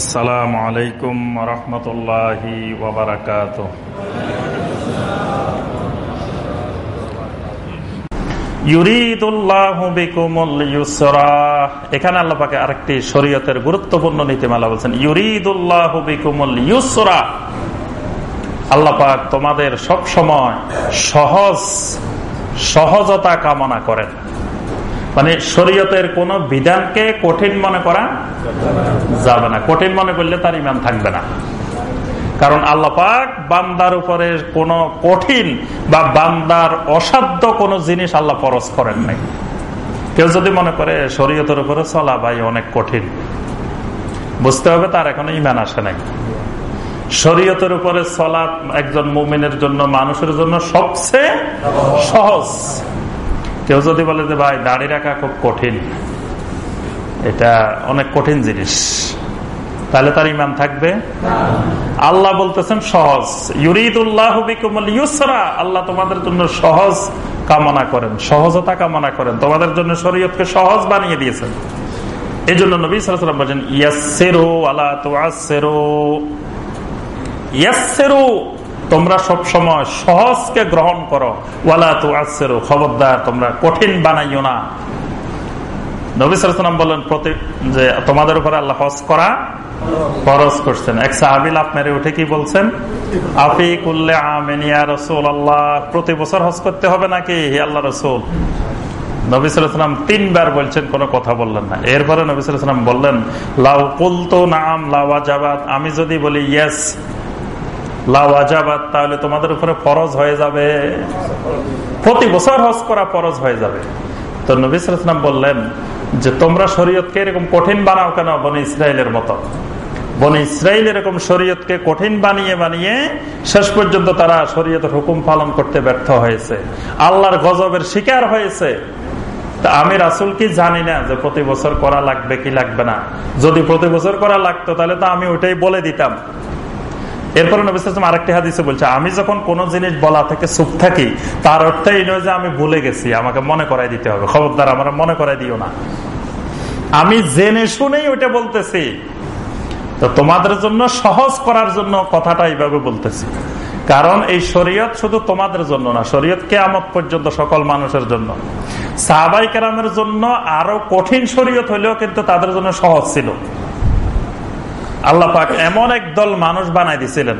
আসসালামু আলাইকুম রহমতুল্লাহি ওবরাকাত এখানে আল্লাহ পাকে আরেকটি শরীয়তের গুরুত্বপূর্ণ নীতিমালা বলছেন, ইউরিদুল্লাহ বিকুমুল ইউসরা। আল্লাহ তোমাদের সব সময় সহজ, সহজতা কামনা করেন। মানে শরীয়তের কোন বিধানকে কঠিন মনে করা যাবে না। কঠিন মনে করলে তার ইমান থাকবে না। কারণ আল্লাপাক বান্দার উপরে কোন কঠিন বা বান্দার অসাধ্য কোন জিনিস আল্লাহ পরস করেন নাই। কেউ যদি মনে করে শরীয়তের উপরে চলা ভাই অনেক কঠিন, বুঝতে হবে তার এখনও ইমান আসে নাই। শরীয়তের উপরে চলা একজন মুমিনের জন্য, মানুষের জন্য সবচেয়ে সহজ। কেউ যদি বলে যে, ভাই, দাড়ি রাখা খুব কঠিন। এটা অনেক কঠিন জিনিস। তাহলে তার ইমান থাকবে? আল্লাহ বলতেছেন, সহজ। ইউরিদুল্লাহ আল্লাহ তোমাদের জন্য সহজ কামনা করেন, সহজতা কামনা করেন। তোমাদের জন্য শরীয়তকে সহজ বানিয়ে দিয়েছেন। এই জন্য নবী সালাম বলছেন ইয়াসেরো আল্লাহ তো ইয়াসেরো তোমরা সব সময় সহজকে গ্রহণ করো। ওয়ালা তু আসেরো খবরদার, তোমরা কঠিন বানাইও না। প্রতি বছর করতে হবে নাকি? নবিসাম তিনবার বলছেন, কোনো কথা বললেন না। এরপরে নবিসাম বললেন, লাউ কুলতো নাম লাওয়াজাবাদ আমি যদি বলি, ইয়েস। তাহলে তোমাদের উপরে ফরজ হয়ে যাবে। প্রতি বছর হজ করা ফরজ হয়ে যাবে। তো নবিসাম বললেন যে, তোমরা শরীয়তকে এরকম কঠিন বানাও কেন? বনে ইসরায়েলের মতো। বনে ইসরায়েল এরকম শরীয়তকে কঠিন বানিয়ে বানিয়ে শেষ পর্যন্ত তারা শরীয়তের হুকুম পালন করতে ব্যর্থ হয়েছে। আল্লাহর গজবের শিকার হয়েছে। তা আমি রাসুল কি জানি না যে, প্রতি বছর করা লাগবে কি লাগবে না? যদি প্রতি বছর করা লাগতো, তাহলে তো আমি ওইটাই বলে দিতাম। এরপরে নবিসাম আরেকটি হাদিসে বলছে, আমি যখন কোন জিনিস বলা থেকে চুপ থাকি, তার অর্থ এই নয় যে আমি ভুলে গেছি, আমাকে মনে করাই দিতে হবে। খবরদার, আমার মনে করাই দিও না। আমি জেনে শুনেই ওইটা বলতেছি। তো তোমাদের জন্য সহজ করার জন্য কথাটা এইভাবে বলতেছি। কারণ এই শরীয়ত শুধু তোমাদের জন্য না, শরীয়ত কেয়ামত পর্যন্ত সকল মানুষের জন্য। সাহাবাই কেরামের জন্য আরও কঠিন শরীয়ত হলেও কিন্তু তাদের জন্য সহজ ছিল। আল্লাহ পাক এমন এক দল মানুষ বানাই দিছিলেন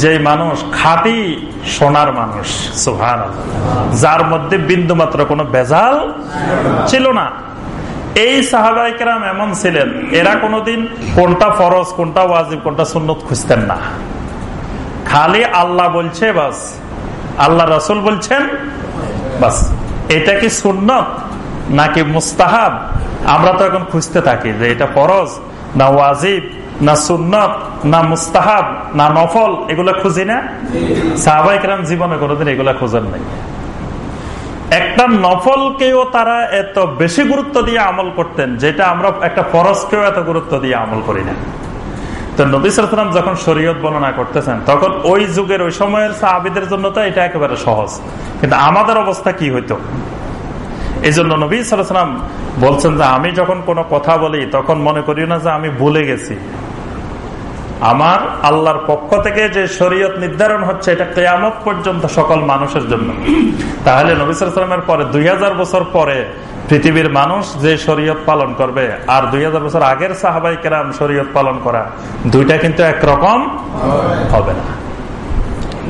যে মানুষ খাঁটি সোনার মানুষ সুহান যার মধ্যে বিন্দু মাত্র কোনো বেজাল ছিল না। এই সাহাবাইকেরাম এমন ছিলেন, এরা কোনোদিন কোনটা ফরজ, কোনটা ওয়াজিব, কোনটা সুন্নত খুঁজতেন না। খালি আল্লাহ বলছে, বাস। আল্লাহ রসুল বলছেন, বাস। এটা কি সুন্নত নাকি মুস্তাহাব? আমরা তো এখন খুঁজতে থাকি যে এটা ফরজ না ওয়াজিব। না সুন্নত, না মুস্তাহাব, না নফল, এগুলো খুঁজি না? সাহাবাইকরাম জীবনে কোনোদিন এগুলা খোঁজেন নাই। একটা নফলকেও তারা এত বেশি গুরুত্ব দিয়ে আমল করতেন, যেটা আমরা একটা ফরজকেও এত গুরুত্ব দিয়ে আমল করি না। তো নবিসাম যখন শরীয়ত বর্ণনা করতেছেন, তখন ওই যুগের, ওই সময়ের সাহাবিদের জন্য তো এটা একেবারে সহজ। কিন্তু আমাদের অবস্থা কি হইতো? এই জন্য নবী সালাম বলছেন যে আমি যখন কোনো কথা বলি, তখন মনে করি না যে আমি ভুলে গেছি। আমার আল্লাহর পক্ষ থেকে যে শরীয়ত নির্ধারণ হচ্ছে, এটা কেয়ামত পর্যন্ত সকল মানুষের জন্য। তাহলে নবিসামের পরে দুই হাজার বছর পরে পৃথিবীর মানুষ যে শরীয়ত পালন করবে, আর দুই হাজার বছর আগের সাহাবাই কেরাম শরীয়ত পালন করা, দুইটা কিন্তু একরকম হবে না।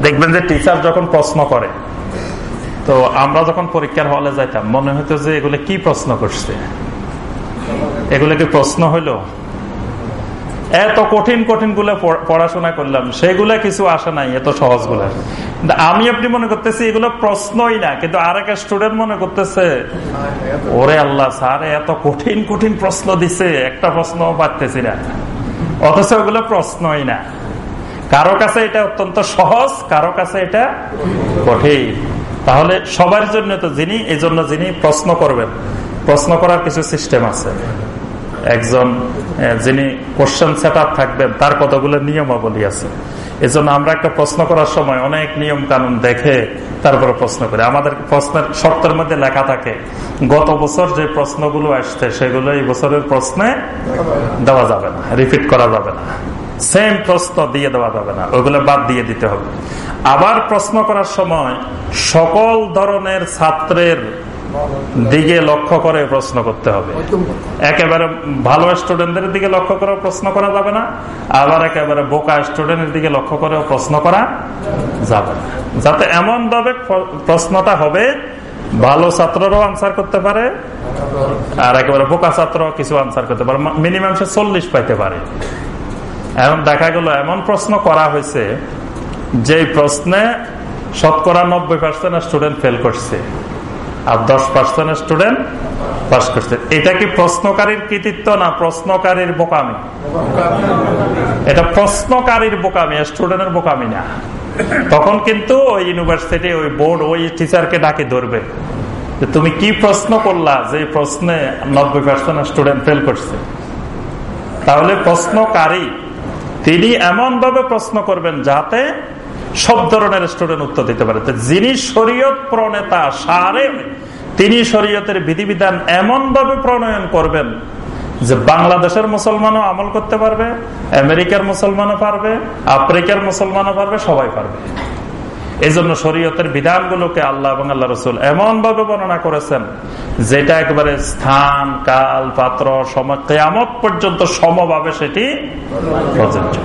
দেখবেন যে টিচার যখন প্রশ্ন করে তো আমরা যখন পরীক্ষার হলে যাইতাম, মনে হতো যে এগুলো কি প্রশ্ন করছে? এগুলো কি প্রশ্ন হইল? এত কঠিন কঠিনগুলো পড়াশোনা করলাম, সেগুলা কিছু আসে নাই, এত সহজগুলা। আমি আপনি মনে করতেছি এগুলো প্রশ্নই না, কিন্তু আর একটা স্টুডেন্ট মনে করতেছে, ওরে আল্লাহ স্যার, এত কঠিন কঠিন প্রশ্ন দিছে, একটা প্রশ্ন পারতেছি না। অথচ ওগুলো প্রশ্নই না। কারও কাছে এটা অত্যন্ত সহজ, কারও কাছে এটা কঠিন। তাহলে সবার জন্য তো যিনি, এই জন্য যিনি প্রশ্ন করবেন। প্রশ্ন করার কিছু সিস্টেম আছে। একজন যিনি কোশ্চেন সেট থাকবেন, তার কতগুলো নিয়মাবলী আছে। এজন্য আমরা একটা প্রশ্ন করার সময় অনেক নিয়ম কানুন দেখে তারপরে প্রশ্ন করি। আমাদের প্রশ্নের শর্তের মধ্যে লেখা থাকে, গত বছর যে প্রশ্নগুলো আসছে, সেগুলো এই বছরের প্রশ্নে দেওয়া যাবে না রিপিট করা যাবে না। সেম প্রশ্ন দিয়ে দেওয়া যাবে না ওইগুলো বাদ দিয়ে দিতে হবে। আবার প্রশ্ন করার সময় সকল ধরনের ছাত্রের দিকে লক্ষ্য করে প্রশ্ন করতে হবে। একেবারে ভালো স্টুডেন্টদের দিকে লক্ষ্য করে প্রশ্ন করা যাবে না, আবার একেবারে বোকা স্টুডেন্টের দিকে লক্ষ্য করে প্রশ্ন করা যাবে না। যাতে এমন ভাবে প্রশ্নটা হবে, ভালো ছাত্ররাও আনসার করতে পারে, আর একেবারে বোকা ছাত্র কিছু আনসার করতে পারে। মিনিমাম সে চল্লিশ পাইতে পারে। এখন দেখা গেল, এমন প্রশ্ন করা হয়েছে যে প্রশ্নে শতকরা নব্বই পার্সেন্ট স্টুডেন্ট ফেল করছে আর দশ পার্সেন্ট স্টুডেন্ট পাস করছে। এটা কি প্রশ্নকারীর কৃতিত্ব না প্রশ্নকারীর বোকামি? এটা প্রশ্নকারীর বোকামি স্টুডেন্টের বোকামি না। তখন কিন্তু ওই ইউনিভার্সিটি ওই বোর্ড ওই টিচারকে ডাকে ধরবে তুমি কি প্রশ্ন করলা যে প্রশ্নে নব্বই পার্সেন্ট স্টুডেন্ট ফেল করছে? তাহলে প্রশ্নকারী, তিনি এমন ভাবে প্রশ্ন করবেন যাতে সব ধরনের স্টুডেন্ট উত্তর দিতে পারে। যিনি শরীয়ত প্রণেতা, সারে তিনি শরীয়তের বিধিবিধান এমন ভাবে প্রণয়ন করবেন যে বাংলাদেশের মুসলমানও আমল করতে পারবে, আমেরিকার মুসলমানও পারবে, আফ্রিকার মুসলমানও পারবে, সবাই পারবে। এই জন্য শরীয়তের বিধানগুলোকে আল্লাহ এবং আল্লাহ রসুল এমন ভাবে বর্ণনা করেছেন, যেটা একবারে স্থান, কাল, পাত্র, সময়, কেয়ামত পর্যন্ত সমভাবে সেটি প্রযোজ্য